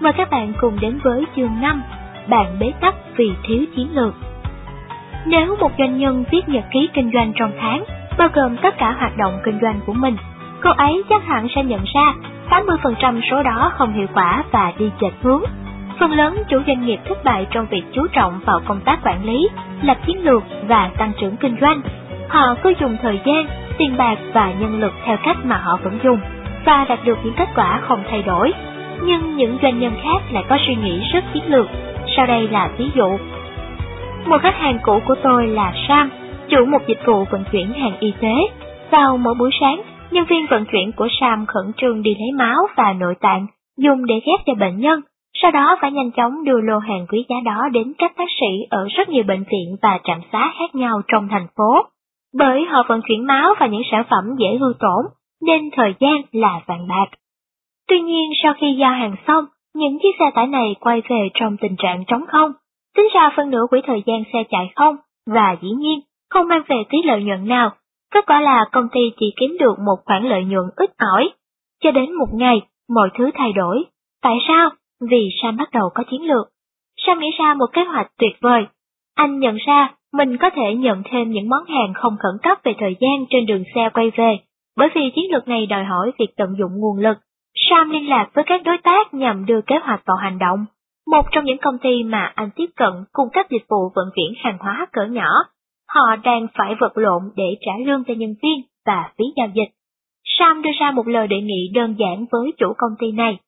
Mời các bạn cùng đến với chương 5, bạn bế tắc vì thiếu chiến lược. Nếu một doanh nhân viết nhật ký kinh doanh trong tháng, bao gồm tất cả hoạt động kinh doanh của mình, cô ấy chắc hẳn sẽ nhận ra 80% số đó không hiệu quả và đi chệch hướng. Phần lớn chủ doanh nghiệp thất bại trong việc chú trọng vào công tác quản lý, lập chiến lược và tăng trưởng kinh doanh. Họ cứ dùng thời gian, tiền bạc và nhân lực theo cách mà họ vẫn dùng và đạt được những kết quả không thay đổi. Nhưng những doanh nhân khác lại có suy nghĩ rất chiến lược. Sau đây là ví dụ. Một khách hàng cũ của tôi là Sam, chủ một dịch vụ vận chuyển hàng y tế. Vào mỗi buổi sáng, nhân viên vận chuyển của Sam khẩn trương đi lấy máu và nội tạng, dùng để ghép cho bệnh nhân, sau đó phải nhanh chóng đưa lô hàng quý giá đó đến các bác sĩ ở rất nhiều bệnh viện và trạm xá khác nhau trong thành phố. Bởi họ vận chuyển máu và những sản phẩm dễ hư tổn, nên thời gian là vàng bạc. Tuy nhiên sau khi giao hàng xong, những chiếc xe tải này quay về trong tình trạng trống không, tính ra phân nửa quỹ thời gian xe chạy không, và dĩ nhiên không mang về tí lợi nhuận nào. Kết quả là công ty chỉ kiếm được một khoản lợi nhuận ít ỏi. Cho đến một ngày, mọi thứ thay đổi. Tại sao? Vì Sam bắt đầu có chiến lược. Sam nghĩ ra một kế hoạch tuyệt vời. Anh nhận ra mình có thể nhận thêm những món hàng không khẩn cấp về thời gian trên đường xe quay về, bởi vì chiến lược này đòi hỏi việc tận dụng nguồn lực. Sam liên lạc với các đối tác nhằm đưa kế hoạch vào hành động. Một trong những công ty mà anh tiếp cận cung cấp dịch vụ vận chuyển hàng hóa cỡ nhỏ, họ đang phải vật lộn để trả lương cho nhân viên và phí giao dịch. Sam đưa ra một lời đề nghị đơn giản với chủ công ty này.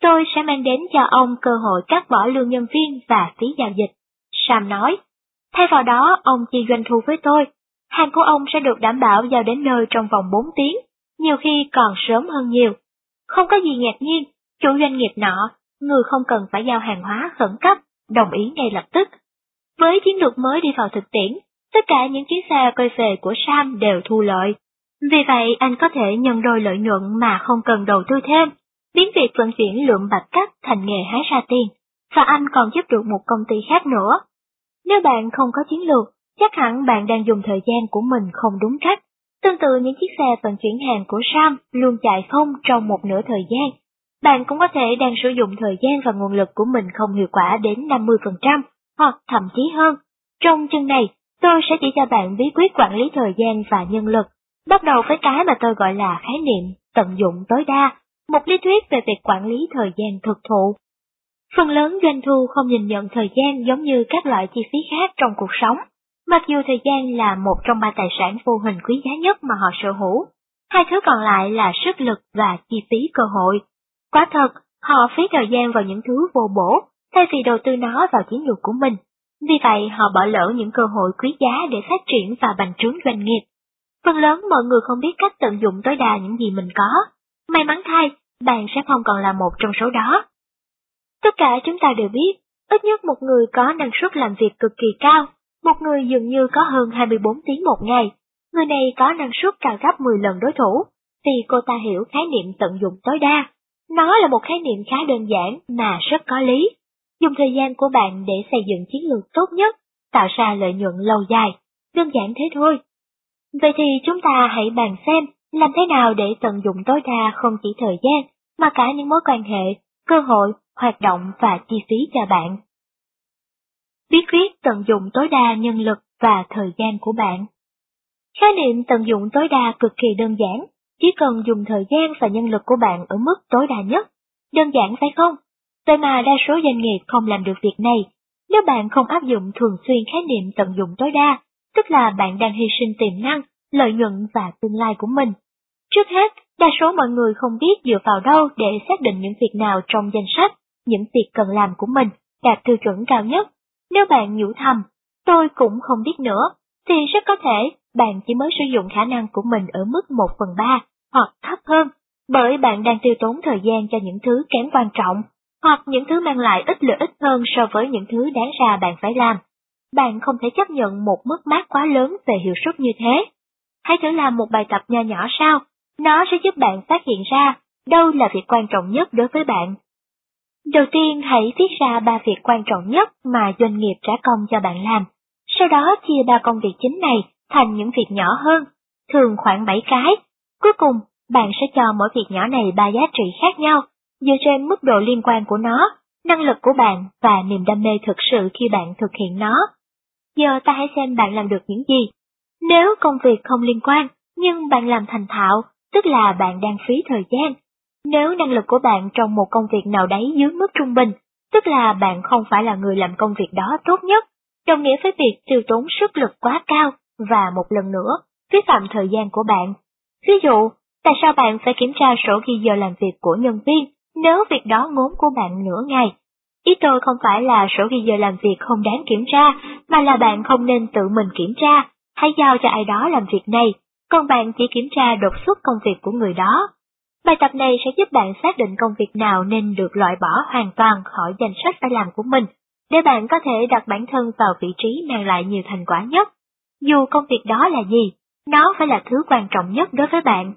Tôi sẽ mang đến cho ông cơ hội cắt bỏ lương nhân viên và phí giao dịch. Sam nói, thay vào đó ông chia doanh thu với tôi. Hàng của ông sẽ được đảm bảo giao đến nơi trong vòng 4 tiếng, nhiều khi còn sớm hơn nhiều. Không có gì ngạc nhiên, chủ doanh nghiệp nọ, người không cần phải giao hàng hóa khẩn cấp, đồng ý ngay lập tức. Với chiến lược mới đi vào thực tiễn, tất cả những chuyến xe quay về của Sam đều thu lợi. Vì vậy anh có thể nhân đôi lợi nhuận mà không cần đầu tư thêm, biến việc vận chuyển lượng bạch cắt thành nghề hái ra tiền, và anh còn giúp được một công ty khác nữa. Nếu bạn không có chiến lược, chắc hẳn bạn đang dùng thời gian của mình không đúng cách. Tương tự những chiếc xe vận chuyển hàng của Sam luôn chạy không trong một nửa thời gian. Bạn cũng có thể đang sử dụng thời gian và nguồn lực của mình không hiệu quả đến 50%, hoặc thậm chí hơn. Trong chương này, tôi sẽ chỉ cho bạn bí quyết quản lý thời gian và nhân lực. Bắt đầu với cái mà tôi gọi là khái niệm tận dụng tối đa, một lý thuyết về việc quản lý thời gian thực thụ. Phần lớn doanh thu không nhìn nhận thời gian giống như các loại chi phí khác trong cuộc sống, mặc dù thời gian là một trong ba tài sản vô hình quý giá nhất mà họ sở hữu. Hai thứ còn lại là sức lực và chi phí cơ hội. Quả thật, họ phí thời gian vào những thứ vô bổ, thay vì đầu tư nó vào chiến lược của mình. Vì vậy họ bỏ lỡ những cơ hội quý giá để phát triển và bành trướng doanh nghiệp. Phần lớn mọi người không biết cách tận dụng tối đa những gì mình có. May mắn thay, bạn sẽ không còn là một trong số đó. Tất cả chúng ta đều biết, ít nhất một người có năng suất làm việc cực kỳ cao, một người dường như có hơn 24 tiếng một ngày. Người này có năng suất cao gấp 10 lần đối thủ, vì cô ta hiểu khái niệm tận dụng tối đa. Nó là một khái niệm khá đơn giản mà rất có lý. Dùng thời gian của bạn để xây dựng chiến lược tốt nhất, tạo ra lợi nhuận lâu dài. Đơn giản thế thôi. Vậy thì chúng ta hãy bàn xem làm thế nào để tận dụng tối đa không chỉ thời gian, mà cả những mối quan hệ, cơ hội, hoạt động và chi phí cho bạn. Bí quyết tận dụng tối đa nhân lực và thời gian của bạn. Khái niệm tận dụng tối đa cực kỳ đơn giản, chỉ cần dùng thời gian và nhân lực của bạn ở mức tối đa nhất. Đơn giản phải không? Vậy mà đa số doanh nghiệp không làm được việc này. Nếu bạn không áp dụng thường xuyên khái niệm tận dụng tối đa, tức là bạn đang hy sinh tiềm năng, lợi nhuận và tương lai của mình. Trước hết, đa số mọi người không biết dựa vào đâu để xác định những việc nào trong danh sách, những việc cần làm của mình đạt tiêu chuẩn cao nhất. Nếu bạn nhủ thầm, tôi cũng không biết nữa, thì rất có thể bạn chỉ mới sử dụng khả năng của mình ở mức 1 phần 3 hoặc thấp hơn, bởi bạn đang tiêu tốn thời gian cho những thứ kém quan trọng, hoặc những thứ mang lại ít lợi ích hơn so với những thứ đáng ra bạn phải làm. Bạn không thể chấp nhận một mức mát quá lớn về hiệu suất như thế. Hãy thử làm một bài tập nho nhỏ sao, nó sẽ giúp bạn phát hiện ra đâu là việc quan trọng nhất đối với bạn. Đầu tiên hãy viết ra ba việc quan trọng nhất mà doanh nghiệp trả công cho bạn làm. Sau đó chia ba công việc chính này thành những việc nhỏ hơn, thường khoảng 7 cái. Cuối cùng, bạn sẽ cho mỗi việc nhỏ này ba giá trị khác nhau, dựa trên mức độ liên quan của nó, năng lực của bạn và niềm đam mê thực sự khi bạn thực hiện nó. Giờ ta hãy xem bạn làm được những gì. Nếu công việc không liên quan, nhưng bạn làm thành thạo, tức là bạn đang phí thời gian. Nếu năng lực của bạn trong một công việc nào đấy dưới mức trung bình, tức là bạn không phải là người làm công việc đó tốt nhất, đồng nghĩa với việc tiêu tốn sức lực quá cao và một lần nữa, vi phạm thời gian của bạn. Ví dụ, tại sao bạn phải kiểm tra sổ ghi giờ làm việc của nhân viên nếu việc đó ngốn của bạn nửa ngày? Ý tôi không phải là sổ ghi giờ làm việc không đáng kiểm tra, mà là bạn không nên tự mình kiểm tra, hãy giao cho ai đó làm việc này, còn bạn chỉ kiểm tra đột xuất công việc của người đó. Bài tập này sẽ giúp bạn xác định công việc nào nên được loại bỏ hoàn toàn khỏi danh sách phải làm của mình, để bạn có thể đặt bản thân vào vị trí mang lại nhiều thành quả nhất. Dù công việc đó là gì, nó phải là thứ quan trọng nhất đối với bạn.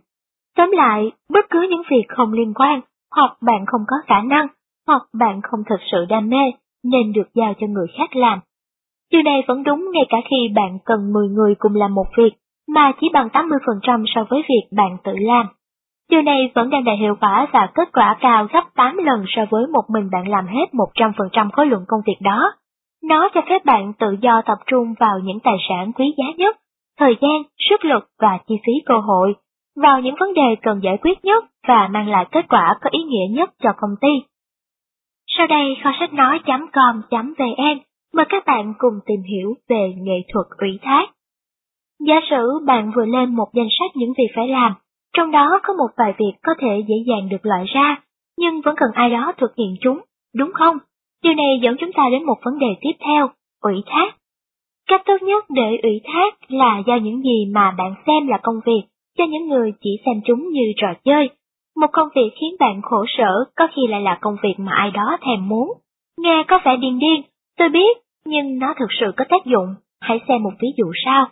Tóm lại, bất cứ những việc không liên quan, hoặc bạn không có khả năng, hoặc bạn không thực sự đam mê, nên được giao cho người khác làm. Điều này vẫn đúng ngay cả khi bạn cần 10 người cùng làm một việc, mà chỉ bằng 80% so với việc bạn tự làm. Điều này vẫn đang đạt hiệu quả và kết quả cao gấp 8 lần so với một mình bạn làm hết 100% khối lượng công việc đó. Nó cho phép bạn tự do tập trung vào những tài sản quý giá nhất, thời gian, sức lực và chi phí cơ hội, vào những vấn đề cần giải quyết nhất và mang lại kết quả có ý nghĩa nhất cho công ty. Sau đây kho sách nói.com.vn mời các bạn cùng tìm hiểu về nghệ thuật ủy thác. Giả sử bạn vừa lên một danh sách những việc phải làm, trong đó có một vài việc có thể dễ dàng được loại ra, nhưng vẫn cần ai đó thực hiện chúng, đúng không? Điều này dẫn chúng ta đến một vấn đề tiếp theo, ủy thác. Cách tốt nhất để ủy thác là giao những gì mà bạn xem là công việc cho những người chỉ xem chúng như trò chơi. Một công việc khiến bạn khổ sở có khi lại là công việc mà ai đó thèm muốn. Nghe có vẻ điên điên, tôi biết, nhưng nó thực sự có tác dụng. Hãy xem một ví dụ sau.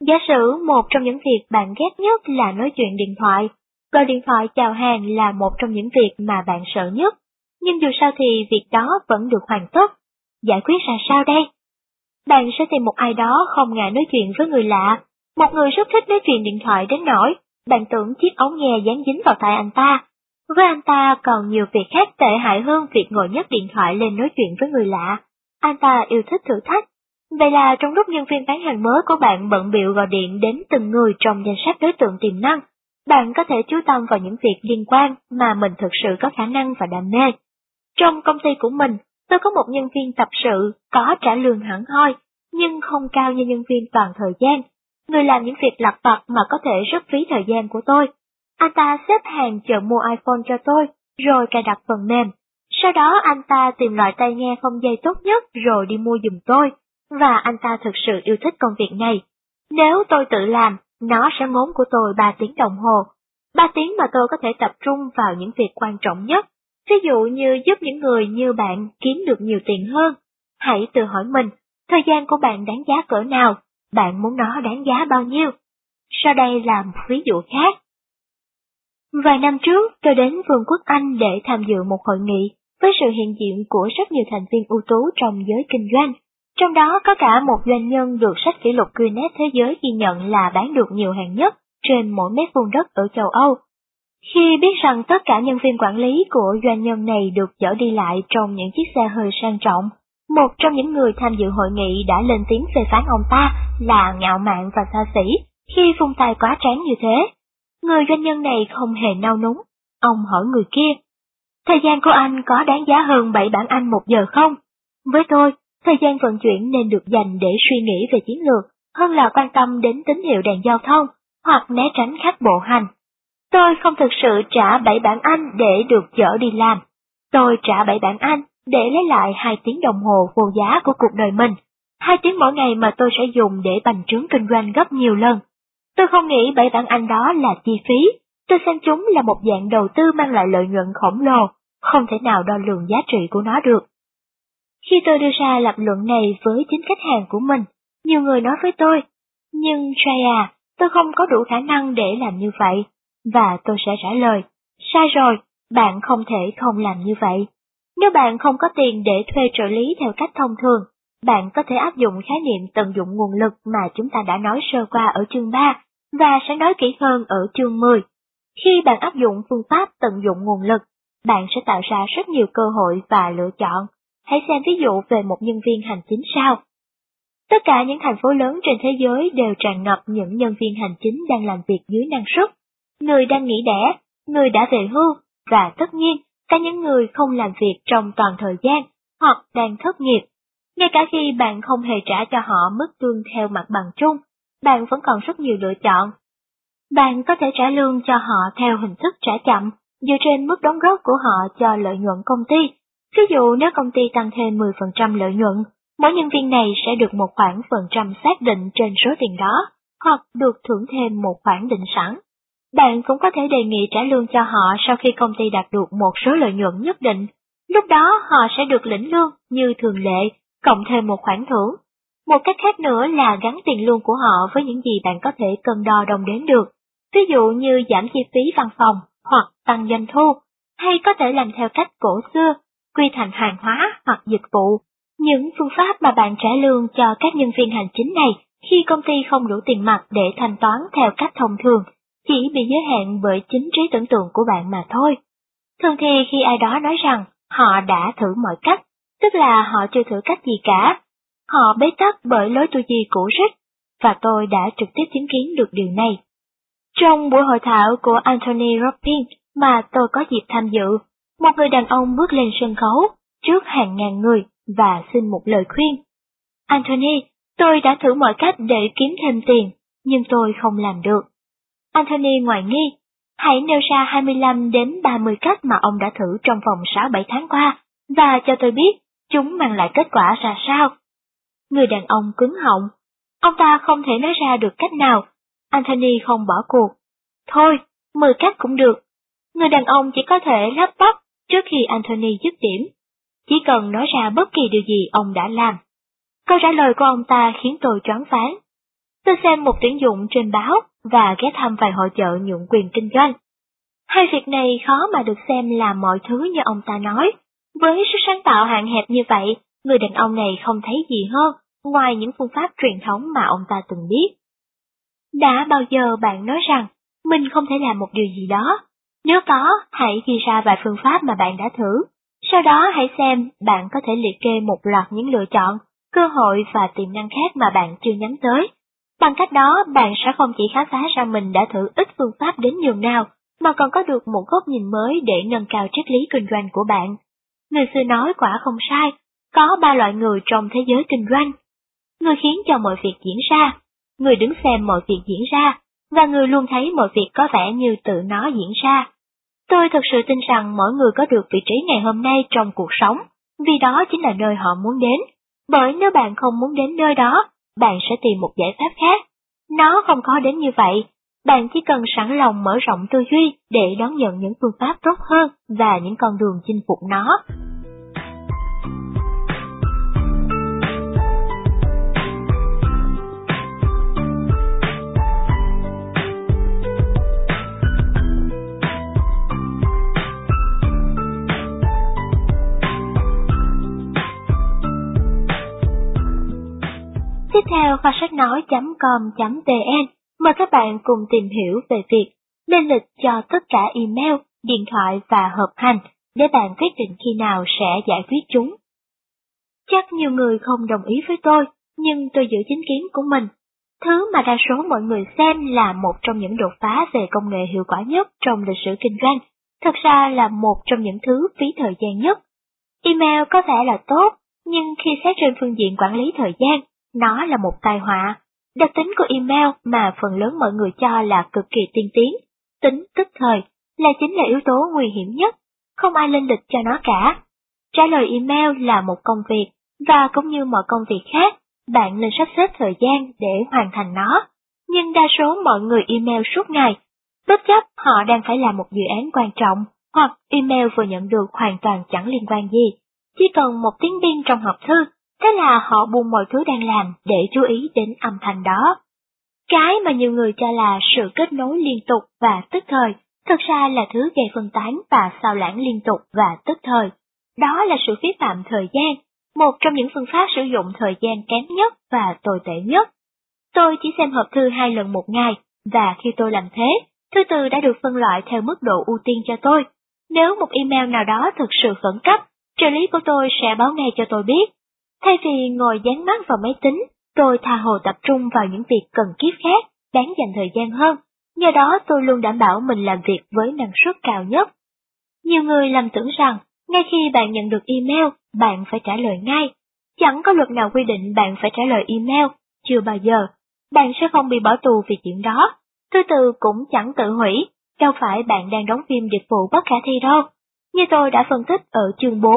Giả sử một trong những việc bạn ghét nhất là nói chuyện điện thoại, gọi điện thoại chào hàng là một trong những việc mà bạn sợ nhất, nhưng dù sao thì việc đó vẫn được hoàn tất. Giải quyết ra sao đây? Bạn sẽ tìm một ai đó không ngại nói chuyện với người lạ, một người rất thích nói chuyện điện thoại đến nỗi bạn tưởng chiếc ống nghe dán dính vào tai anh ta. Với anh ta còn nhiều việc khác tệ hại hơn việc ngồi nhấc điện thoại lên nói chuyện với người lạ. Anh ta yêu thích thử thách. Vậy là trong lúc nhân viên bán hàng mới của bạn bận biệu gọi điện đến từng người trong danh sách đối tượng tiềm năng, bạn có thể chú tâm vào những việc liên quan mà mình thực sự có khả năng và đam mê. Trong công ty của mình, tôi có một nhân viên tập sự có trả lương hẳn hoi, nhưng không cao như nhân viên toàn thời gian. Người làm những việc lặt vặt mà có thể rất phí thời gian của tôi. Anh ta xếp hàng chờ mua iPhone cho tôi, rồi cài đặt phần mềm. Sau đó anh ta tìm loại tai nghe không dây tốt nhất rồi đi mua giùm tôi, và anh ta thực sự yêu thích công việc này. Nếu tôi tự làm, nó sẽ ngốn của tôi 3 tiếng đồng hồ. 3 tiếng mà tôi có thể tập trung vào những việc quan trọng nhất, ví dụ như giúp những người như bạn kiếm được nhiều tiền hơn. Hãy tự hỏi mình, thời gian của bạn đáng giá cỡ nào, bạn muốn nó đáng giá bao nhiêu? Sau đây là một ví dụ khác. Vài năm trước, tôi đến Vương quốc Anh để tham dự một hội nghị với sự hiện diện của rất nhiều thành viên ưu tú trong giới kinh doanh. Trong đó có cả một doanh nhân được sách kỷ lục Guinness Thế giới ghi nhận là bán được nhiều hàng nhất trên mỗi mét vuông đất ở châu Âu. Khi biết rằng tất cả nhân viên quản lý của doanh nhân này được chở đi lại trong những chiếc xe hơi sang trọng, một trong những người tham dự hội nghị đã lên tiếng phê phán ông ta là ngạo mạn và xa xỉ khi vung tay quá tráng như thế. Người doanh nhân này không hề nao núng. Ông hỏi người kia, thời gian của anh có đáng giá hơn 7 bảng Anh một giờ không? Với tôi, thời gian vận chuyển nên được dành để suy nghĩ về chiến lược, hơn là quan tâm đến tín hiệu đèn giao thông, hoặc né tránh khách bộ hành. Tôi không thực sự trả 7 bảng Anh để được chở đi làm. Tôi trả 7 bảng Anh để lấy lại 2 tiếng đồng hồ vô giá của cuộc đời mình. 2 tiếng mỗi ngày mà tôi sẽ dùng để bành trướng kinh doanh gấp nhiều lần. Tôi không nghĩ 7 bảng Anh đó là chi phí. Tôi xem chúng là một dạng đầu tư mang lại lợi nhuận khổng lồ, không thể nào đo lường giá trị của nó được. Khi tôi đưa ra lập luận này với chính khách hàng của mình, nhiều người nói với tôi, nhưng Trey à, tôi không có đủ khả năng để làm như vậy. Và tôi sẽ trả lời, sai rồi, bạn không thể không làm như vậy. Nếu bạn không có tiền để thuê trợ lý theo cách thông thường, bạn có thể áp dụng khái niệm tận dụng nguồn lực mà chúng ta đã nói sơ qua ở chương 3 và sẽ nói kỹ hơn ở chương 10. Khi bạn áp dụng phương pháp tận dụng nguồn lực, bạn sẽ tạo ra rất nhiều cơ hội và lựa chọn. Hãy xem ví dụ về một nhân viên hành chính sau. Tất cả những thành phố lớn trên thế giới đều tràn ngập những nhân viên hành chính đang làm việc dưới năng suất, người đang nghỉ đẻ, người đã về hưu, và tất nhiên, cả những người không làm việc trong toàn thời gian hoặc đang thất nghiệp. Ngay cả khi bạn không hề trả cho họ mức lương theo mặt bằng chung, bạn vẫn còn rất nhiều lựa chọn. Bạn có thể trả lương cho họ theo hình thức trả chậm, dựa trên mức đóng góp của họ cho lợi nhuận công ty. Ví dụ nếu công ty tăng thêm 10% lợi nhuận, mỗi nhân viên này sẽ được một khoản phần trăm xác định trên số tiền đó, hoặc được thưởng thêm một khoản định sẵn. Bạn cũng có thể đề nghị trả lương cho họ sau khi công ty đạt được một số lợi nhuận nhất định. Lúc đó họ sẽ được lĩnh lương như thường lệ, cộng thêm một khoản thưởng. Một cách khác nữa là gắn tiền lương của họ với những gì bạn có thể cân đo đồng đếm được. Ví dụ như giảm chi phí văn phòng hoặc tăng doanh thu, hay có thể làm theo cách cổ xưa, quy thành hàng hóa hoặc dịch vụ. Những phương pháp mà bạn trả lương cho các nhân viên hành chính này khi công ty không đủ tiền mặt để thanh toán theo cách thông thường chỉ bị giới hạn bởi chính trí tưởng tượng của bạn mà thôi. Thường thì khi ai đó nói rằng họ đã thử mọi cách, tức là họ chưa thử cách gì cả. Họ bế tắc bởi lối tư duy cũ rích, và tôi đã trực tiếp chứng kiến được điều này. Trong buổi hội thảo của Anthony Robbins mà tôi có dịp tham dự, một người đàn ông bước lên sân khấu trước hàng ngàn người và xin một lời khuyên. Anthony, tôi đã thử mọi cách để kiếm thêm tiền, nhưng tôi không làm được. Anthony ngoài nghi, hãy nêu ra 25 đến 30 cách mà ông đã thử trong vòng 6-7 tháng qua, và cho tôi biết chúng mang lại kết quả ra sao. Người đàn ông cứng họng, ông ta không thể nói ra được cách nào, Anthony không bỏ cuộc. Thôi, 10 cách cũng được. Người đàn ông chỉ có thể lắp bắp trước khi Anthony dứt điểm. Chỉ cần nói ra bất kỳ điều gì ông đã làm. Câu trả lời của ông ta khiến tôi choáng váng. Tôi xem một tuyển dụng trên báo và ghé thăm vài hội chợ nhượng quyền kinh doanh. Hai việc này khó mà được xem là mọi thứ như ông ta nói. Với sức sáng tạo hạn hẹp như vậy, người đàn ông này không thấy gì hơn ngoài những phương pháp truyền thống mà ông ta từng biết. Đã bao giờ bạn nói rằng mình không thể làm một điều gì đó? Nếu có, hãy ghi ra vài phương pháp mà bạn đã thử. Sau đó hãy xem bạn có thể liệt kê một loạt những lựa chọn, cơ hội và tiềm năng khác mà bạn chưa nhắm tới Bằng cách đó, bạn sẽ không chỉ khám phá ra mình đã thử ít phương pháp đến nhường nào, mà còn có được một góc nhìn mới để nâng cao triết lý kinh doanh của bạn. Người xưa nói quả không sai, có ba loại người trong thế giới kinh doanh. Người khiến cho mọi việc diễn ra, người đứng xem mọi việc diễn ra, và người luôn thấy mọi việc có vẻ như tự nó diễn ra. Tôi thật sự tin rằng mỗi người có được vị trí ngày hôm nay trong cuộc sống, vì đó chính là nơi họ muốn đến. Bởi nếu bạn không muốn đến nơi đó, bạn sẽ tìm một giải pháp khác. Nó không khó đến như vậy, bạn chỉ cần sẵn lòng mở rộng tư duy để đón nhận những phương pháp tốt hơn và những con đường chinh phục nó. Tiếp theo kho sách nói.com.vn mời các bạn cùng tìm hiểu về việc lên lịch cho tất cả email, điện thoại và hợp hành để bạn quyết định khi nào sẽ giải quyết chúng. Chắc nhiều người không đồng ý với tôi, nhưng tôi giữ chính kiến của mình. Thứ mà đa số mọi người xem là một trong những đột phá về công nghệ hiệu quả nhất trong lịch sử kinh doanh, thật ra là một trong những thứ phí thời gian nhất. Email có vẻ là tốt, nhưng khi xét trên phương diện quản lý thời gian, nó là một tai họa. Đặc tính của email mà phần lớn mọi người cho là cực kỳ tiên tiến, tính tức thời, là chính là yếu tố nguy hiểm nhất, không ai lên lịch cho nó cả. Trả lời email là một công việc, và cũng như mọi công việc khác, bạn nên sắp xếp thời gian để hoàn thành nó. Nhưng đa số mọi người email suốt ngày, bất chấp họ đang phải làm một dự án quan trọng, hoặc email vừa nhận được hoàn toàn chẳng liên quan gì. Chỉ cần một tiếng biên trong hộp thư Thế là họ buông mọi thứ đang làm để chú ý đến âm thanh đó. Cái mà nhiều người cho là sự kết nối liên tục và tức thời, thực ra là thứ gây phân tán và sao lãng liên tục và tức thời. Đó là sự phí phạm thời gian, một trong những phương pháp sử dụng thời gian kém nhất và tồi tệ nhất. Tôi chỉ xem hộp thư hai lần một ngày, và khi tôi làm thế, thư từ đã được phân loại theo mức độ ưu tiên cho tôi. Nếu một email nào đó thực sự khẩn cấp, trợ lý của tôi sẽ báo ngay cho tôi biết. Thay vì ngồi dán mắt vào máy tính, tôi tha hồ tập trung vào những việc cần kiếp khác, đáng dành thời gian hơn. Nhờ đó tôi luôn đảm bảo mình làm việc với năng suất cao nhất. Nhiều người lầm tưởng rằng, ngay khi bạn nhận được email, bạn phải trả lời ngay. Chẳng có luật nào quy định bạn phải trả lời email, chưa bao giờ. Bạn sẽ không bị bỏ tù vì chuyện đó. Thư từ cũng chẳng tự hủy, đâu phải bạn đang đóng phim dịch vụ bất khả thi đâu. Như tôi đã phân tích ở chương 4,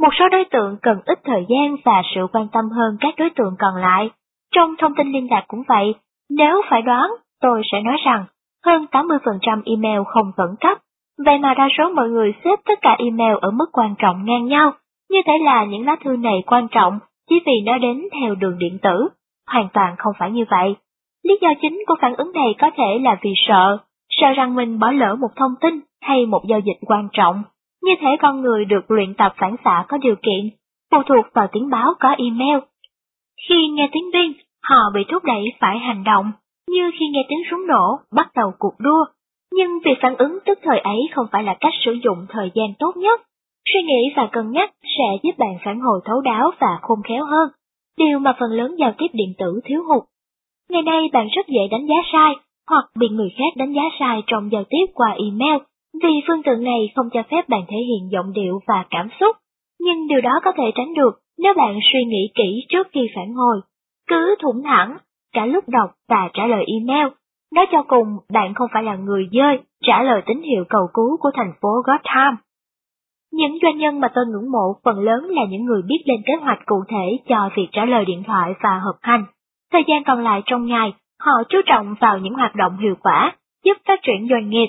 một số đối tượng cần ít thời gian và sự quan tâm hơn các đối tượng còn lại. Trong thông tin liên lạc cũng vậy, nếu phải đoán, tôi sẽ nói rằng hơn 80% email không khẩn cấp. Vậy mà đa số mọi người xếp tất cả email ở mức quan trọng ngang nhau, như thể là những lá thư này quan trọng chỉ vì nó đến theo đường điện tử. Hoàn toàn không phải như vậy. Lý do chính của phản ứng này có thể là vì sợ, sợ rằng mình bỏ lỡ một thông tin hay một giao dịch quan trọng. Như thể con người được luyện tập phản xạ có điều kiện, phụ thuộc vào tiếng báo có email. Khi nghe tiếng biên, họ bị thúc đẩy phải hành động, như khi nghe tiếng súng nổ, bắt đầu cuộc đua. Nhưng việc phản ứng tức thời ấy không phải là cách sử dụng thời gian tốt nhất. Suy nghĩ và cân nhắc sẽ giúp bạn phản hồi thấu đáo và khôn khéo hơn, điều mà phần lớn giao tiếp điện tử thiếu hụt. Ngày nay bạn rất dễ đánh giá sai, hoặc bị người khác đánh giá sai trong giao tiếp qua email, vì phương tiện này không cho phép bạn thể hiện giọng điệu và cảm xúc. Nhưng điều đó có thể tránh được nếu bạn suy nghĩ kỹ trước khi phản hồi. Cứ thủng thẳng, cả lúc đọc và trả lời email. Nói cho cùng, bạn không phải là người dơi trả lời tín hiệu cầu cứu của thành phố Gotham. Những doanh nhân mà tôi ngưỡng mộ phần lớn là những người biết lên kế hoạch cụ thể cho việc trả lời điện thoại và hợp hành. Thời gian còn lại trong ngày, họ chú trọng vào những hoạt động hiệu quả, giúp phát triển doanh nghiệp.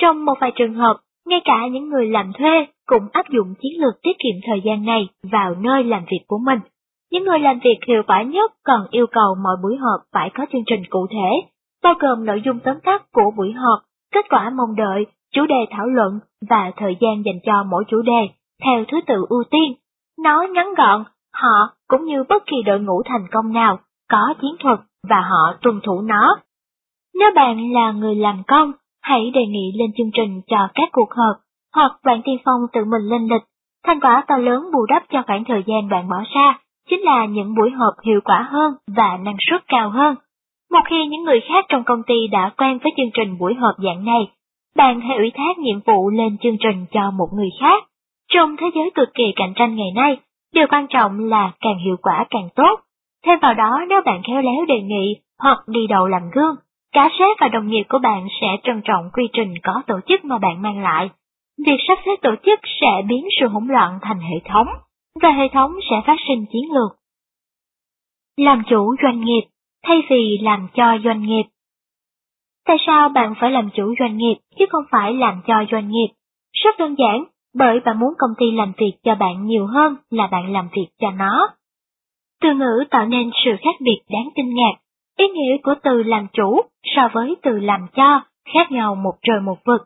Trong một vài trường hợp, ngay cả những người làm thuê cũng áp dụng chiến lược tiết kiệm thời gian này vào nơi làm việc của mình. Những người làm việc hiệu quả nhất còn yêu cầu mọi buổi họp phải có chương trình cụ thể, bao gồm nội dung tóm tắt của buổi họp, kết quả mong đợi, chủ đề thảo luận và thời gian dành cho mỗi chủ đề, theo thứ tự ưu tiên. Nói ngắn gọn, họ cũng như bất kỳ đội ngũ thành công nào có chiến thuật và họ tuân thủ nó. Nếu bạn là người làm công, hãy đề nghị lên chương trình cho các cuộc họp, hoặc bạn tiên phong tự mình lên lịch. Thành quả to lớn bù đắp cho khoảng thời gian bạn bỏ ra, chính là những buổi họp hiệu quả hơn và năng suất cao hơn. Một khi những người khác trong công ty đã quen với chương trình buổi họp dạng này, bạn hãy ủy thác nhiệm vụ lên chương trình cho một người khác. Trong thế giới cực kỳ cạnh tranh ngày nay, điều quan trọng là càng hiệu quả càng tốt. Thêm vào đó nếu bạn khéo léo đề nghị hoặc đi đầu làm gương, cả sếp và đồng nghiệp của bạn sẽ trân trọng quy trình có tổ chức mà bạn mang lại. Việc sắp xếp tổ chức sẽ biến sự hỗn loạn thành hệ thống, và hệ thống sẽ phát sinh chiến lược. Làm chủ doanh nghiệp thay vì làm cho doanh nghiệp. Tại sao bạn phải làm chủ doanh nghiệp chứ không phải làm cho doanh nghiệp? Rất đơn giản, bởi bạn muốn công ty làm việc cho bạn nhiều hơn là bạn làm việc cho nó. Từ ngữ tạo nên sự khác biệt đáng kinh ngạc. Ý nghĩa của từ làm chủ so với từ làm cho khác nhau một trời một vực.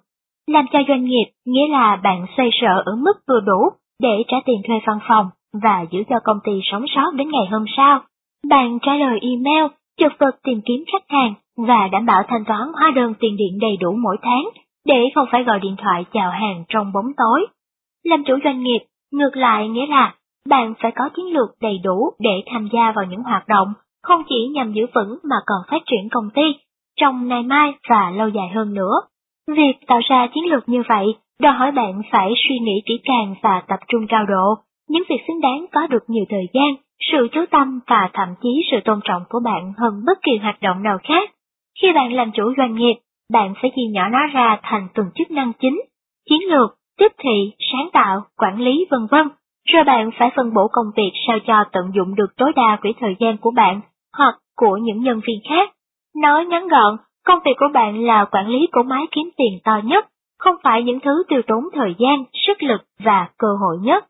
Làm cho doanh nghiệp nghĩa là bạn xoay sở ở mức vừa đủ để trả tiền thuê văn phòng và giữ cho công ty sống sót đến ngày hôm sau. Bạn trả lời email, chụp vật tìm kiếm khách hàng và đảm bảo thanh toán hóa đơn tiền điện đầy đủ mỗi tháng để không phải gọi điện thoại chào hàng trong bóng tối. Làm chủ doanh nghiệp, ngược lại nghĩa là bạn phải có chiến lược đầy đủ để tham gia vào những hoạt động, không chỉ nhằm giữ vững mà còn phát triển công ty trong ngày mai và lâu dài hơn nữa. Việc tạo ra chiến lược như vậy đòi hỏi bạn phải suy nghĩ kỹ càng và tập trung cao độ, những việc xứng đáng có được nhiều thời gian, sự chú tâm và thậm chí sự tôn trọng của bạn hơn bất kỳ hoạt động nào khác. Khi bạn làm chủ doanh nghiệp, bạn phải chia nhỏ nó ra thành từng chức năng chính, chiến lược, tiếp thị, sáng tạo, quản lý vân vân. Rồi bạn phải phân bổ công việc sao cho tận dụng được tối đa quỹ thời gian của bạn hoặc của những nhân viên khác. Nói ngắn gọn, công việc của bạn là quản lý của máy kiếm tiền to nhất, không phải những thứ tiêu tốn thời gian, sức lực và cơ hội nhất.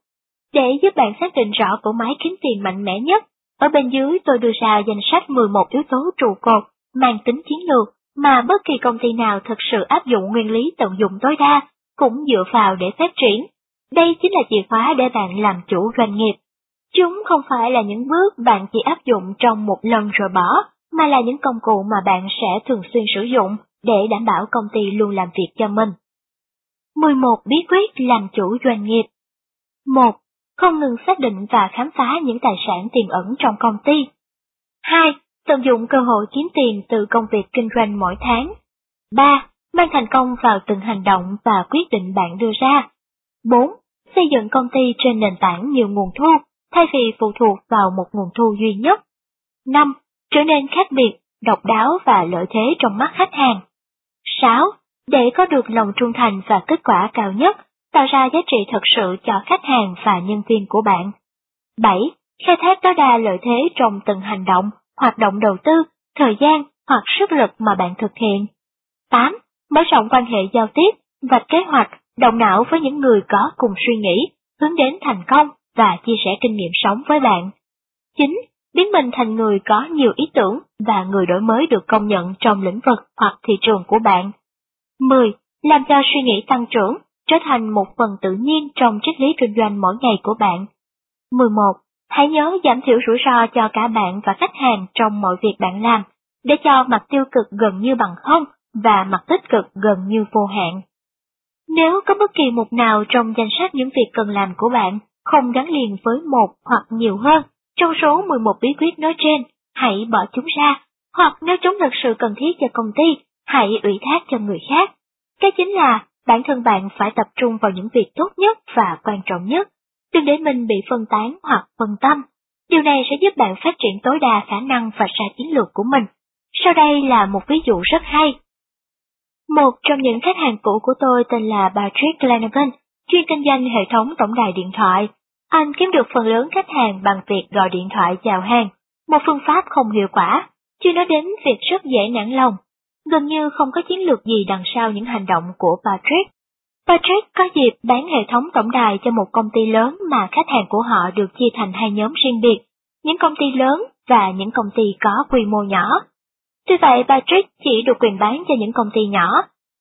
Để giúp bạn xác định rõ của máy kiếm tiền mạnh mẽ nhất, ở bên dưới tôi đưa ra danh sách 11 yếu tố trụ cột mang tính chiến lược mà bất kỳ công ty nào thực sự áp dụng nguyên lý tận dụng tối đa cũng dựa vào để phát triển. Đây chính là chìa khóa để bạn làm chủ doanh nghiệp. Chúng không phải là những bước bạn chỉ áp dụng trong một lần rồi bỏ, mà là những công cụ mà bạn sẽ thường xuyên sử dụng để đảm bảo công ty luôn làm việc cho mình. 11 bí quyết làm chủ doanh nghiệp 1. Không ngừng xác định và khám phá những tài sản tiềm ẩn trong công ty 2. Tận dụng cơ hội kiếm tiền từ công việc kinh doanh mỗi tháng 3. Mang thành công vào từng hành động và quyết định bạn đưa ra 4. Xây dựng công ty trên nền tảng nhiều nguồn thu, thay vì phụ thuộc vào một nguồn thu duy nhất. 5. Trở nên khác biệt, độc đáo và lợi thế trong mắt khách hàng. 6. Để có được lòng trung thành và kết quả cao nhất, tạo ra giá trị thật sự cho khách hàng và nhân viên của bạn. 7. Khai thác tối đa lợi thế trong từng hành động, hoạt động đầu tư, thời gian hoặc sức lực mà bạn thực hiện. 8. Mở rộng quan hệ giao tiếp, vạch kế hoạch, động não với những người có cùng suy nghĩ, hướng đến thành công và chia sẻ kinh nghiệm sống với bạn. 9. Biến mình thành người có nhiều ý tưởng và người đổi mới được công nhận trong lĩnh vực hoặc thị trường của bạn. 10. Làm cho suy nghĩ tăng trưởng, trở thành một phần tự nhiên trong triết lý kinh doanh mỗi ngày của bạn. 11. Hãy nhớ giảm thiểu rủi ro cho cả bạn và khách hàng trong mọi việc bạn làm, để cho mặt tiêu cực gần như bằng không và mặt tích cực gần như vô hạn. Nếu có bất kỳ một nào trong danh sách những việc cần làm của bạn không gắn liền với một hoặc nhiều hơn trong số 11 bí quyết nói trên, hãy bỏ chúng ra, hoặc nếu chúng thực sự cần thiết cho công ty, hãy ủy thác cho người khác. Cái chính là bản thân bạn phải tập trung vào những việc tốt nhất và quan trọng nhất, đừng để mình bị phân tán hoặc phân tâm. Điều này sẽ giúp bạn phát triển tối đa khả năng và ra chiến lược của mình. Sau đây là một ví dụ rất hay. Một trong những khách hàng cũ của tôi tên là Patrick Lanagan, chuyên kinh doanh hệ thống tổng đài điện thoại. Anh kiếm được phần lớn khách hàng bằng việc gọi điện thoại chào hàng, một phương pháp không hiệu quả, chưa nói đến việc rất dễ nản lòng. Gần như không có chiến lược gì đằng sau những hành động của Patrick. Patrick có dịp bán hệ thống tổng đài cho một công ty lớn mà khách hàng của họ được chia thành hai nhóm riêng biệt, những công ty lớn và những công ty có quy mô nhỏ. Tuy vậy Patrick chỉ được quyền bán cho những công ty nhỏ,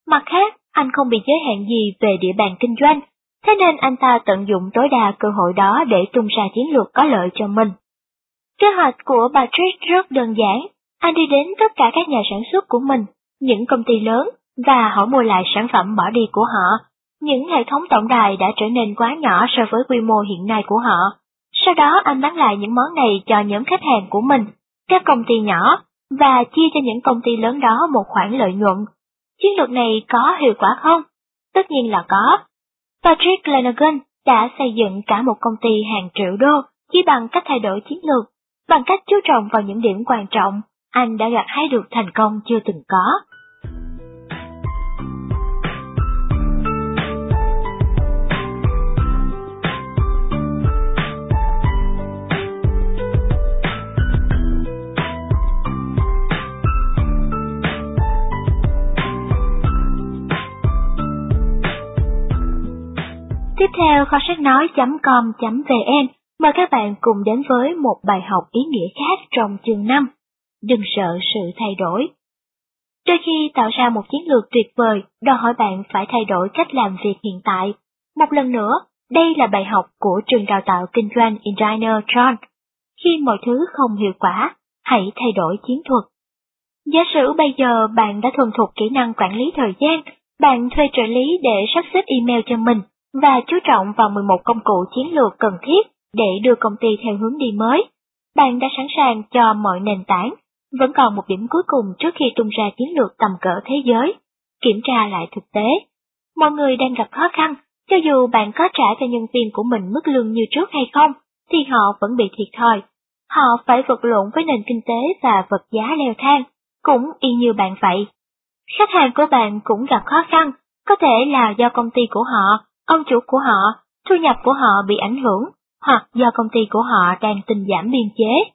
mặt khác anh không bị giới hạn gì về địa bàn kinh doanh, thế nên anh ta tận dụng tối đa cơ hội đó để tung ra chiến lược có lợi cho mình. Kế hoạch của Patrick rất đơn giản, anh đi đến tất cả các nhà sản xuất của mình, những công ty lớn, và hỏi mua lại sản phẩm bỏ đi của họ. Những hệ thống tổng đài đã trở nên quá nhỏ so với quy mô hiện nay của họ. Sau đó anh bán lại những món này cho nhóm khách hàng của mình, các công ty nhỏ, và chia cho những công ty lớn đó một khoản lợi nhuận. Chiến lược này có hiệu quả không? Tất nhiên là có. Patrick Lanagan đã xây dựng cả một công ty hàng triệu đô chỉ bằng cách thay đổi chiến lược, bằng cách chú trọng vào những điểm quan trọng, anh đã gặt hái được thành công chưa từng có. Tiếp theo kho sách nói.com.vn mời các bạn cùng đến với một bài học ý nghĩa khác trong chương 5. Đừng sợ sự thay đổi. Đôi khi tạo ra một chiến lược tuyệt vời đòi hỏi bạn phải thay đổi cách làm việc hiện tại. Một lần nữa, đây là bài học của trường đào tạo kinh doanh Indiner John. Khi mọi thứ không hiệu quả, hãy thay đổi chiến thuật. Giả sử bây giờ bạn đã thuần thục kỹ năng quản lý thời gian, bạn thuê trợ lý để sắp xếp email cho mình và chú trọng vào 11 công cụ chiến lược cần thiết để đưa công ty theo hướng đi mới. Bạn đã sẵn sàng cho mọi nền tảng, vẫn còn một điểm cuối cùng trước khi tung ra chiến lược tầm cỡ thế giới, kiểm tra lại thực tế. Mọi người đang gặp khó khăn, cho dù bạn có trả cho nhân viên của mình mức lương như trước hay không, thì họ vẫn bị thiệt thòi. Họ phải vật lộn với nền kinh tế và vật giá leo thang, cũng y như bạn vậy. Khách hàng của bạn cũng gặp khó khăn, có thể là do công ty của họ ông chủ của họ, thu nhập của họ bị ảnh hưởng, hoặc do công ty của họ đang tinh giảm biên chế.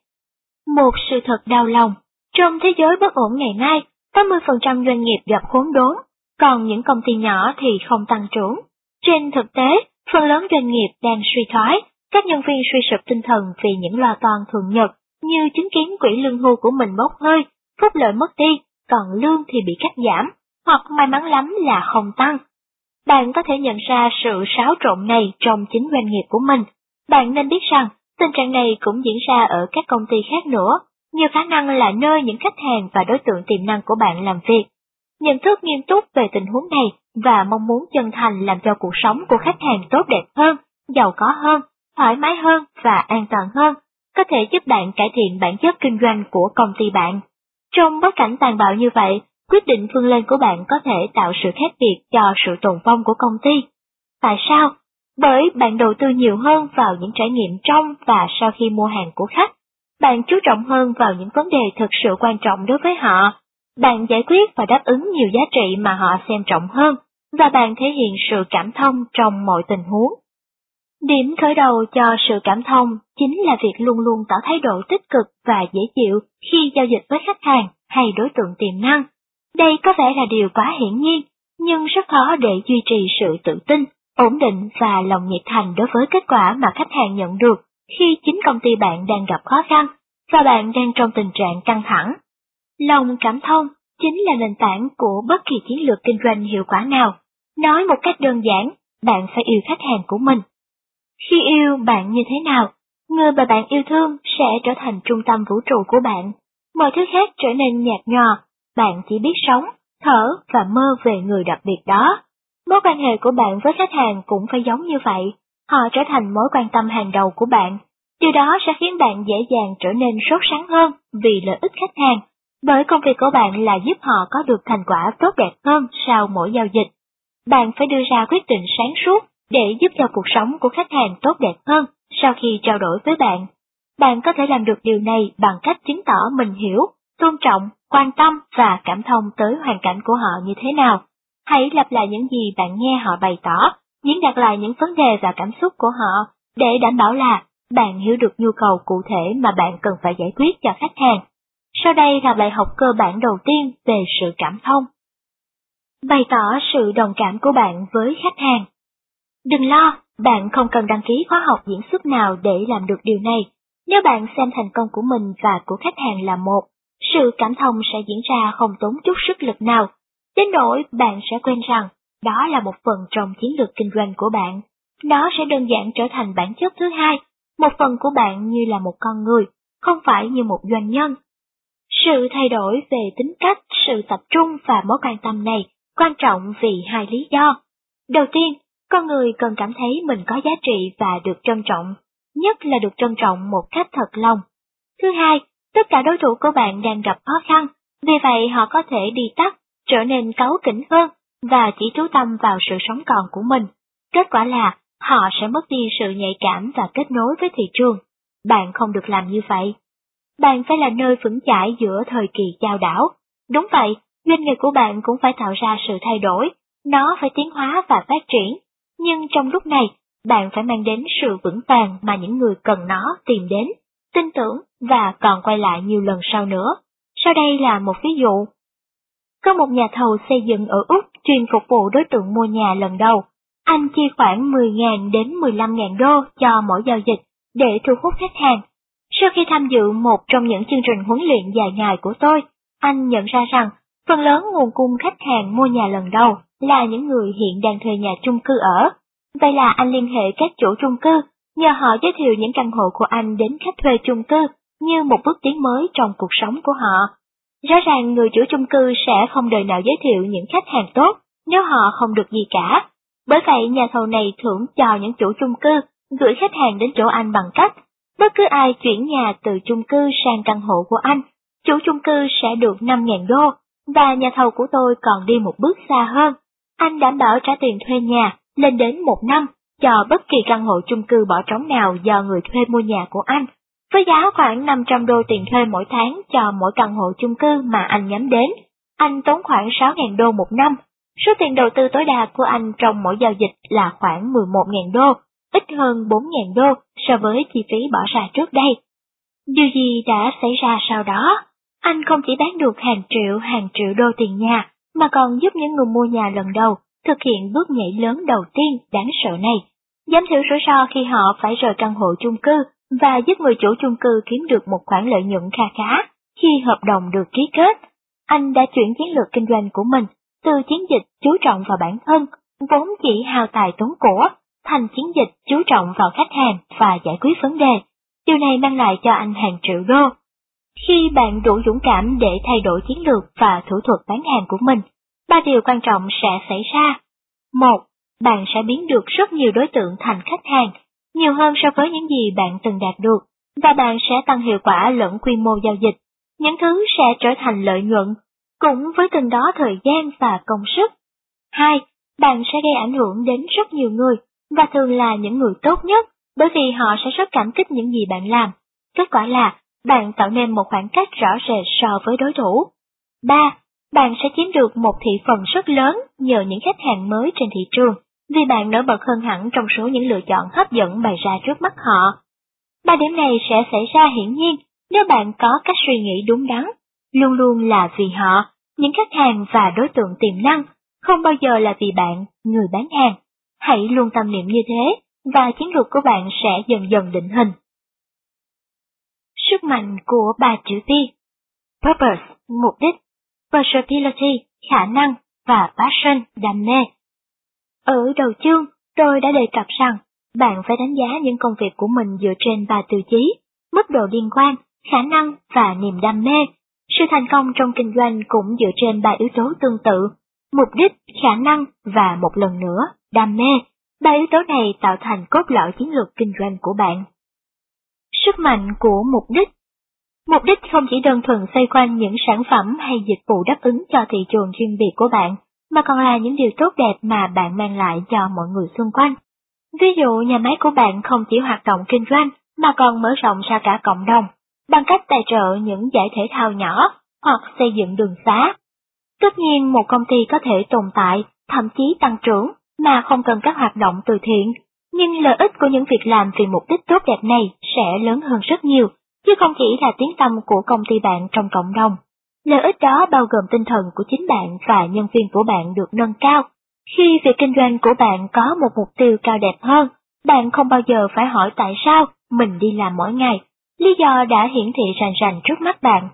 Một sự thật đau lòng, trong thế giới bất ổn ngày nay, 80% doanh nghiệp gặp khốn đốn, còn những công ty nhỏ thì không tăng trưởng. Trên thực tế, phần lớn doanh nghiệp đang suy thoái, các nhân viên suy sụp tinh thần vì những lo toan thường nhật, như chứng kiến quỹ lương hưu của mình bốc hơi, phúc lợi mất đi, còn lương thì bị cắt giảm, hoặc may mắn lắm là không tăng. Bạn có thể nhận ra sự xáo trộn này trong chính doanh nghiệp của mình. Bạn nên biết rằng, tình trạng này cũng diễn ra ở các công ty khác nữa, nhiều khả năng là nơi những khách hàng và đối tượng tiềm năng của bạn làm việc. nhận thức nghiêm túc về tình huống này và mong muốn chân thành làm cho cuộc sống của khách hàng tốt đẹp hơn, giàu có hơn, thoải mái hơn và an toàn hơn, có thể giúp bạn cải thiện bản chất kinh doanh của công ty bạn. Trong bối cảnh tàn bạo như vậy, quyết định vươn lên của bạn có thể tạo sự khác biệt cho sự tồn vong của công ty. Tại sao? Bởi bạn đầu tư nhiều hơn vào những trải nghiệm trong và sau khi mua hàng của khách. Bạn chú trọng hơn vào những vấn đề thực sự quan trọng đối với họ. Bạn giải quyết và đáp ứng nhiều giá trị mà họ xem trọng hơn, và bạn thể hiện sự cảm thông trong mọi tình huống. Điểm khởi đầu cho sự cảm thông chính là việc luôn luôn tỏ thái độ tích cực và dễ chịu khi giao dịch với khách hàng hay đối tượng tiềm năng. Đây có vẻ là điều quá hiển nhiên, nhưng rất khó để duy trì sự tự tin, ổn định và lòng nhiệt thành đối với kết quả mà khách hàng nhận được khi chính công ty bạn đang gặp khó khăn và bạn đang trong tình trạng căng thẳng. Lòng cảm thông chính là nền tảng của bất kỳ chiến lược kinh doanh hiệu quả nào. Nói một cách đơn giản, bạn phải yêu khách hàng của mình. Khi yêu bạn như thế nào, người mà bạn yêu thương sẽ trở thành trung tâm vũ trụ của bạn. Mọi thứ khác trở nên nhạt nhòa, bạn chỉ biết sống, thở và mơ về người đặc biệt đó. Mối quan hệ của bạn với khách hàng cũng phải giống như vậy, họ trở thành mối quan tâm hàng đầu của bạn. Điều đó sẽ khiến bạn dễ dàng trở nên sốt sắng hơn vì lợi ích khách hàng, bởi công việc của bạn là giúp họ có được thành quả tốt đẹp hơn sau mỗi giao dịch. Bạn phải đưa ra quyết định sáng suốt để giúp cho cuộc sống của khách hàng tốt đẹp hơn sau khi trao đổi với bạn. Bạn có thể làm được điều này bằng cách chứng tỏ mình hiểu, tôn trọng, quan tâm và cảm thông tới hoàn cảnh của họ như thế nào. Hãy lặp lại những gì bạn nghe họ bày tỏ, diễn đạt lại những vấn đề và cảm xúc của họ để đảm bảo là bạn hiểu được nhu cầu cụ thể mà bạn cần phải giải quyết cho khách hàng. Sau đây là bài học cơ bản đầu tiên về sự cảm thông. Bày tỏ sự đồng cảm của bạn với khách hàng. Đừng lo, bạn không cần đăng ký khóa học diễn xuất nào để làm được điều này. Nếu bạn xem thành công của mình và của khách hàng là một, sự cảm thông sẽ diễn ra không tốn chút sức lực nào, đến nỗi bạn sẽ quên rằng đó là một phần trong chiến lược kinh doanh của bạn. Nó sẽ đơn giản trở thành bản chất thứ hai, một phần của bạn như là một con người, không phải như một doanh nhân. Sự thay đổi về tính cách, sự tập trung và mối quan tâm này quan trọng vì hai lý do. Đầu tiên, con người cần cảm thấy mình có giá trị và được trân trọng, nhất là được trân trọng một cách thật lòng. Thứ hai, tất cả đối thủ của bạn đang gặp khó khăn, vì vậy họ có thể đi tắt, trở nên cáu kỉnh hơn và chỉ chú tâm vào sự sống còn của mình. Kết quả là họ sẽ mất đi sự nhạy cảm và kết nối với thị trường. Bạn không được làm như vậy. Bạn phải là nơi vững chãi giữa thời kỳ chao đảo. Đúng vậy, doanh nghiệp của bạn cũng phải tạo ra sự thay đổi, nó phải tiến hóa và phát triển. Nhưng trong lúc này, bạn phải mang đến sự vững vàng mà những người cần nó tìm đến, tin tưởng và còn quay lại nhiều lần sau nữa. Sau đây là một ví dụ. Có một nhà thầu xây dựng ở Úc chuyên phục vụ đối tượng mua nhà lần đầu. Anh chi khoảng 10.000 đến 15.000 đô cho mỗi giao dịch để thu hút khách hàng. Sau khi tham dự một trong những chương trình huấn luyện dài ngày của tôi, anh nhận ra rằng phần lớn nguồn cung khách hàng mua nhà lần đầu là những người hiện đang thuê nhà chung cư ở. Vậy là anh liên hệ các chủ chung cư, nhờ họ giới thiệu những căn hộ của anh đến khách thuê chung cư như một bước tiến mới trong cuộc sống của họ. Rõ ràng người chủ chung cư sẽ không đời nào giới thiệu những khách hàng tốt nếu họ không được gì cả. Bởi vậy nhà thầu này thưởng cho những chủ chung cư gửi khách hàng đến chỗ anh bằng cách bất cứ ai chuyển nhà từ chung cư sang căn hộ của anh, chủ chung cư sẽ được 5.000 đô, và nhà thầu của tôi còn đi một bước xa hơn. Anh đảm bảo trả tiền thuê nhà lên đến một năm cho bất kỳ căn hộ chung cư bỏ trống nào do người thuê mua nhà của anh, với giá khoảng 500 đô tiền thuê mỗi tháng cho mỗi căn hộ chung cư mà anh nhắm đến. Anh tốn khoảng 6.000 đô một năm. Số tiền đầu tư tối đa của anh trong mỗi giao dịch là khoảng 11.000 đô, ít hơn 4.000 đô so với chi phí bỏ ra trước đây. Điều gì đã xảy ra sau đó? Anh không chỉ bán được hàng triệu hàng triệu đô tiền nhà, mà còn giúp những người mua nhà lần đầu thực hiện bước nhảy lớn đầu tiên đáng sợ này, giảm thiểu rủi ro khi họ phải rời căn hộ chung cư và giúp người chủ chung cư kiếm được một khoản lợi nhuận kha khá khi hợp đồng được ký kết. Anh đã chuyển chiến lược kinh doanh của mình từ chiến dịch chú trọng vào bản thân, vốn chỉ hao tài tốn của, thành chiến dịch chú trọng vào khách hàng và giải quyết vấn đề. Điều này mang lại cho anh hàng triệu đô. Khi bạn đủ dũng cảm để thay đổi chiến lược và thủ thuật bán hàng của mình, ba điều quan trọng sẽ xảy ra. Một, bạn sẽ biến được rất nhiều đối tượng thành khách hàng, nhiều hơn so với những gì bạn từng đạt được, và bạn sẽ tăng hiệu quả lẫn quy mô giao dịch. Những thứ sẽ trở thành lợi nhuận, cũng với từng đó thời gian và công sức. Hai, bạn sẽ gây ảnh hưởng đến rất nhiều người, và thường là những người tốt nhất, bởi vì họ sẽ rất cảm kích những gì bạn làm. Kết quả là, bạn tạo nên một khoảng cách rõ rệt so với đối thủ. 3. Bạn sẽ chiếm được một thị phần rất lớn nhờ những khách hàng mới trên thị trường, vì bạn nổi bật hơn hẳn trong số những lựa chọn hấp dẫn bày ra trước mắt họ. Ba điểm này sẽ xảy ra hiển nhiên nếu bạn có cách suy nghĩ đúng đắn, luôn luôn là vì họ, những khách hàng và đối tượng tiềm năng, không bao giờ là vì bạn, người bán hàng. Hãy luôn tâm niệm như thế, và chiến lược của bạn sẽ dần dần định hình. Sức mạnh của ba chữ P Purpose, mục đích, Versatility, khả năng, và Passion, đam mê. Ở đầu chương, tôi đã đề cập rằng, bạn phải đánh giá những công việc của mình dựa trên ba tiêu chí, mức độ liên quan, khả năng và niềm đam mê. Sự thành công trong kinh doanh cũng dựa trên ba yếu tố tương tự, mục đích, khả năng và một lần nữa, đam mê. Ba yếu tố này tạo thành cốt lõi chiến lược kinh doanh của bạn. Sức mạnh của mục đích Mục đích không chỉ đơn thuần xoay quanh những sản phẩm hay dịch vụ đáp ứng cho thị trường chuyên biệt của bạn, mà còn là những điều tốt đẹp mà bạn mang lại cho mọi người xung quanh. Ví dụ nhà máy của bạn không chỉ hoạt động kinh doanh, mà còn mở rộng ra cả cộng đồng, bằng cách tài trợ những giải thể thao nhỏ hoặc xây dựng đường xá. Tất nhiên một công ty có thể tồn tại, thậm chí tăng trưởng, mà không cần các hoạt động từ thiện, nhưng lợi ích của những việc làm vì mục đích tốt đẹp này sẽ lớn hơn rất nhiều, chứ không chỉ là tiếng tâm của công ty bạn trong cộng đồng. Lợi ích đó bao gồm tinh thần của chính bạn và nhân viên của bạn được nâng cao. Khi việc kinh doanh của bạn có một mục tiêu cao đẹp hơn, bạn không bao giờ phải hỏi tại sao mình đi làm mỗi ngày. Lý do đã hiển thị rành rành trước mắt bạn.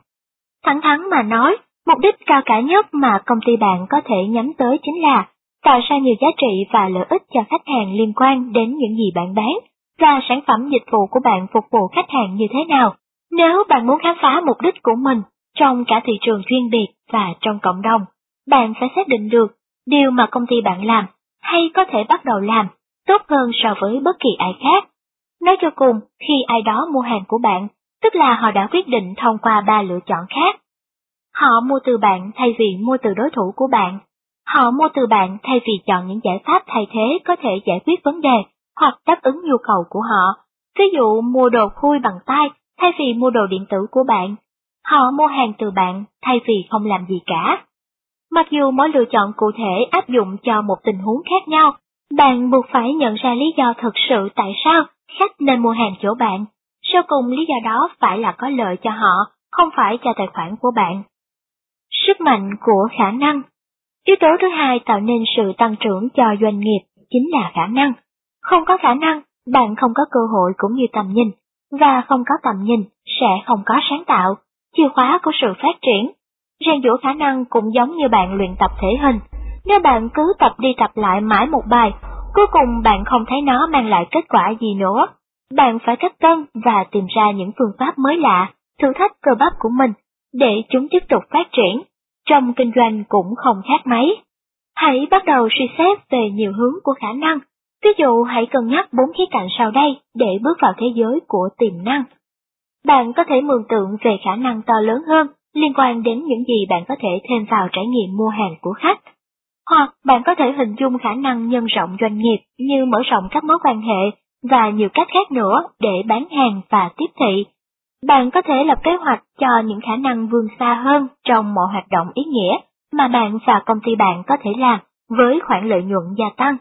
Thẳng thắn mà nói, mục đích cao cả nhất mà công ty bạn có thể nhắm tới chính là tạo ra nhiều giá trị và lợi ích cho khách hàng liên quan đến những gì bạn bán, và sản phẩm dịch vụ của bạn phục vụ khách hàng như thế nào. Nếu bạn muốn khám phá mục đích của mình trong cả thị trường chuyên biệt và trong cộng đồng, bạn phải xác định được điều mà công ty bạn làm hay có thể bắt đầu làm tốt hơn so với bất kỳ ai khác. Nói cho cùng, khi ai đó mua hàng của bạn, tức là họ đã quyết định thông qua ba lựa chọn khác. Họ mua từ bạn thay vì mua từ đối thủ của bạn. Họ mua từ bạn thay vì chọn những giải pháp thay thế có thể giải quyết vấn đề hoặc đáp ứng nhu cầu của họ. Ví dụ mua đồ khui bằng tay thay vì mua đồ điện tử của bạn. Họ mua hàng từ bạn thay vì không làm gì cả. Mặc dù mỗi lựa chọn cụ thể áp dụng cho một tình huống khác nhau, bạn buộc phải nhận ra lý do thực sự tại sao khách nên mua hàng chỗ bạn. Sau cùng lý do đó phải là có lợi cho họ, không phải cho tài khoản của bạn. Sức mạnh của khả năng Yếu tố thứ hai tạo nên sự tăng trưởng cho doanh nghiệp chính là khả năng. Không có khả năng, bạn không có cơ hội cũng như tầm nhìn, và không có tầm nhìn sẽ không có sáng tạo, chìa khóa của sự phát triển. Rèn giũa khả năng cũng giống như bạn luyện tập thể hình. Nếu bạn cứ tập đi tập lại mãi một bài, cuối cùng bạn không thấy nó mang lại kết quả gì nữa. Bạn phải cách cân và tìm ra những phương pháp mới lạ, thử thách cơ bắp của mình, để chúng tiếp tục phát triển. Trong kinh doanh cũng không khác mấy. Hãy bắt đầu suy xét về nhiều hướng của khả năng Ví dụ hãy cân nhắc bốn khía cạnh sau đây để bước vào thế giới của tiềm năng. Bạn có thể mường tượng về khả năng to lớn hơn liên quan đến những gì bạn có thể thêm vào trải nghiệm mua hàng của khách. Hoặc bạn có thể hình dung khả năng nhân rộng doanh nghiệp như mở rộng các mối quan hệ và nhiều cách khác nữa để bán hàng và tiếp thị. Bạn có thể lập kế hoạch cho những khả năng vươn xa hơn trong mọi hoạt động ý nghĩa mà bạn và công ty bạn có thể làm với khoản lợi nhuận gia tăng.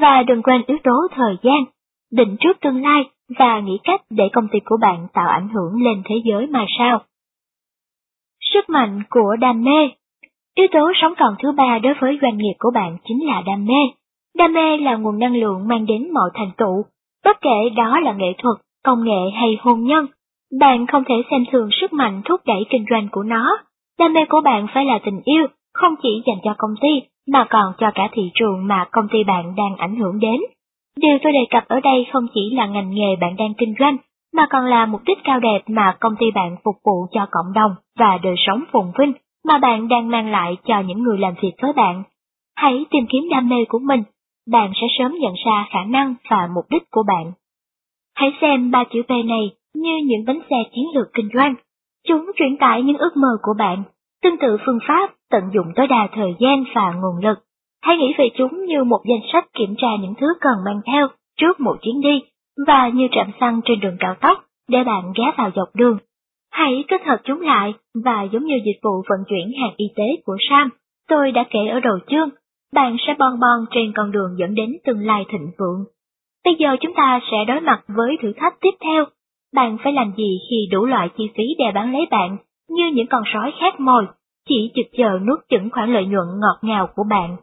Và đừng quên yếu tố thời gian, định trước tương lai và nghĩ cách để công ty của bạn tạo ảnh hưởng lên thế giới mai sau. Sức mạnh của đam mê Yếu tố sống còn thứ ba đối với doanh nghiệp của bạn chính là đam mê. Đam mê là nguồn năng lượng mang đến mọi thành tựu, bất kể đó là nghệ thuật, công nghệ hay hôn nhân. Bạn không thể xem thường sức mạnh thúc đẩy kinh doanh của nó. Đam mê của bạn phải là tình yêu, không chỉ dành cho công ty, mà còn cho cả thị trường mà công ty bạn đang ảnh hưởng đến. Điều tôi đề cập ở đây không chỉ là ngành nghề bạn đang kinh doanh, mà còn là mục đích cao đẹp mà công ty bạn phục vụ cho cộng đồng và đời sống phồn vinh mà bạn đang mang lại cho những người làm việc với bạn. Hãy tìm kiếm đam mê của mình, bạn sẽ sớm nhận ra khả năng và mục đích của bạn. Hãy xem ba chữ V này như những bánh xe chiến lược kinh doanh. Chúng truyền tải những ước mơ của bạn, tương tự phương pháp tận dụng tối đa thời gian và nguồn lực. Hãy nghĩ về chúng như một danh sách kiểm tra những thứ cần mang theo trước một chuyến đi, và như trạm xăng trên đường cao tốc để bạn ghé vào dọc đường. Hãy kết hợp chúng lại và giống như dịch vụ vận chuyển hàng y tế của Sam, tôi đã kể ở đầu chương, bạn sẽ bon bon trên con đường dẫn đến tương lai thịnh vượng. Bây giờ chúng ta sẽ đối mặt với thử thách tiếp theo. Bạn phải làm gì khi đủ loại chi phí đè bán lấy bạn, như những con sói khát mồi, chỉ chực chờ nuốt chửng khoản lợi nhuận ngọt ngào của bạn.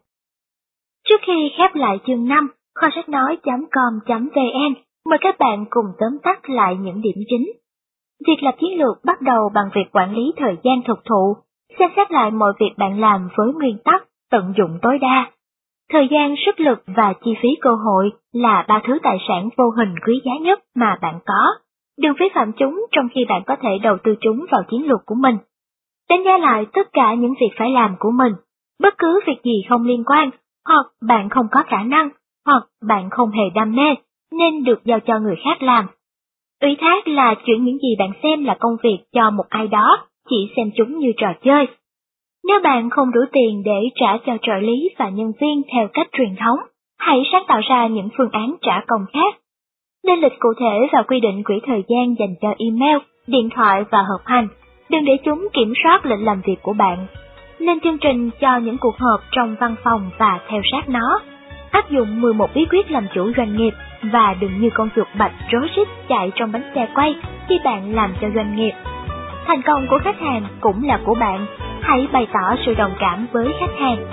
Trước khi khép lại chương 5, kho sách nói.com.vn mời các bạn cùng tóm tắt lại những điểm chính. Việc lập chiến lược bắt đầu bằng việc quản lý thời gian thực thụ, xem xét lại mọi việc bạn làm với nguyên tắc tận dụng tối đa. Thời gian, sức lực và chi phí cơ hội là ba thứ tài sản vô hình quý giá nhất mà bạn có. Đừng phí phạm chúng trong khi bạn có thể đầu tư chúng vào chiến lược của mình. Đánh giá lại tất cả những việc phải làm của mình, bất cứ việc gì không liên quan, hoặc bạn không có khả năng, hoặc bạn không hề đam mê, nên được giao cho người khác làm. Ủy thác là chuyển những gì bạn xem là công việc cho một ai đó, chỉ xem chúng như trò chơi. Nếu bạn không đủ tiền để trả cho trợ lý và nhân viên theo cách truyền thống, hãy sáng tạo ra những phương án trả công khác. Lên lịch cụ thể và quy định quỹ thời gian dành cho email, điện thoại và hợp hành. Đừng để chúng kiểm soát lịch làm việc của bạn. Lên chương trình cho những cuộc họp trong văn phòng và theo sát nó. Áp dụng 11 bí quyết làm chủ doanh nghiệp và đừng như con chuột bạch rối rít chạy trong bánh xe quay khi bạn làm cho doanh nghiệp. Thành công của khách hàng cũng là của bạn, hãy bày tỏ sự đồng cảm với khách hàng.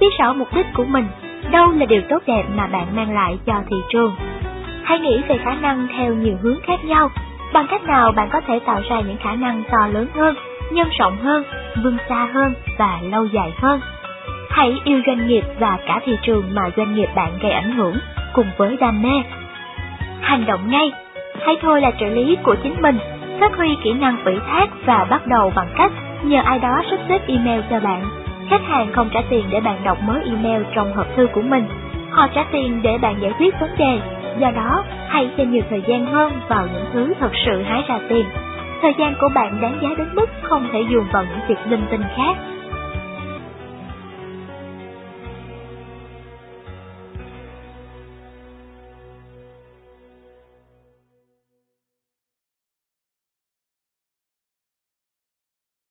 Biết rõ mục đích của mình, đâu là điều tốt đẹp mà bạn mang lại cho thị trường. Hãy nghĩ về khả năng theo nhiều hướng khác nhau, bằng cách nào bạn có thể tạo ra những khả năng to lớn hơn, nhân rộng hơn, vươn xa hơn và lâu dài hơn. Hãy yêu doanh nghiệp và cả thị trường mà doanh nghiệp bạn gây ảnh hưởng cùng với đam mê. Hành động ngay, hãy thôi là trợ lý của chính mình, phát huy kỹ năng ủy thác và bắt đầu bằng cách nhờ ai đó sắp xếp email cho bạn. Khách hàng không trả tiền để bạn đọc mới email trong hộp thư của mình, họ trả tiền để bạn giải quyết vấn đề. Do đó, hãy dành nhiều thời gian hơn vào những thứ thật sự hái ra tiền. Thời gian của bạn đáng giá đến mức không thể dùng vào những việc linh tinh khác.